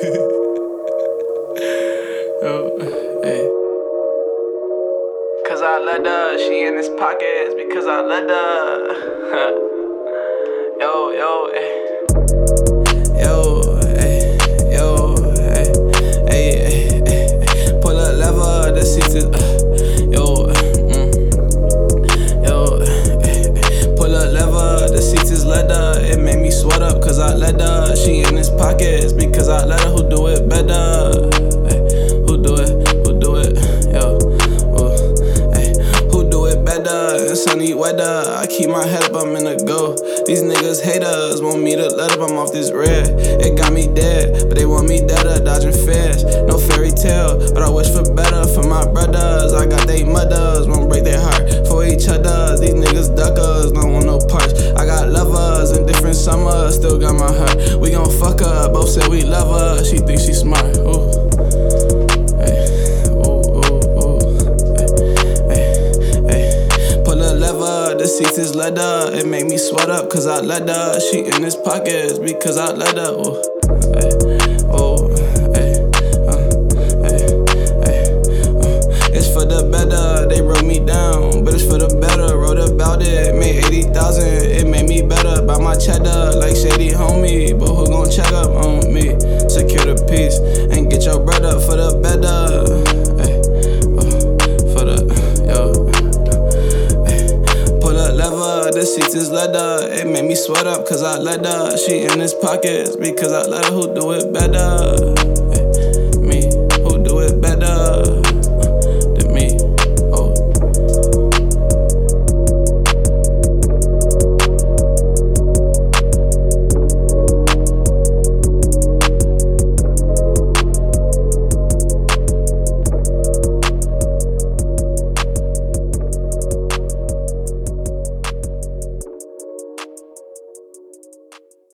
Yo, hey. Cause I let her, she in his pockets because I let her. yo, yo, hey. Sunny weather, I keep my head up, I'm in the go. These niggas haters want me to let up, I'm off this red. It got me dead, but they want me deader, uh, dodging fears. No fairy tale, but I wish for better for my brothers. I got they mothers, won't break their heart for each other. These niggas duckers, don't want no parts. I got lovers in different summers, still got my heart. We gon' fuck up, both say we love her. She thinks she smart. Ooh. Is leather. It make me sweat up cause I let her. She in his pockets because I let her. Hey, uh, uh. It's for the better, they wrote me down, but it's for the better. Wrote about it, made 80,000, it made me better. Buy my cheddar like shady homie, but who gon' check up on me? Secure the peace the seats is leather. It made me sweat up cause I let her. She in his pockets because I let her who do it better.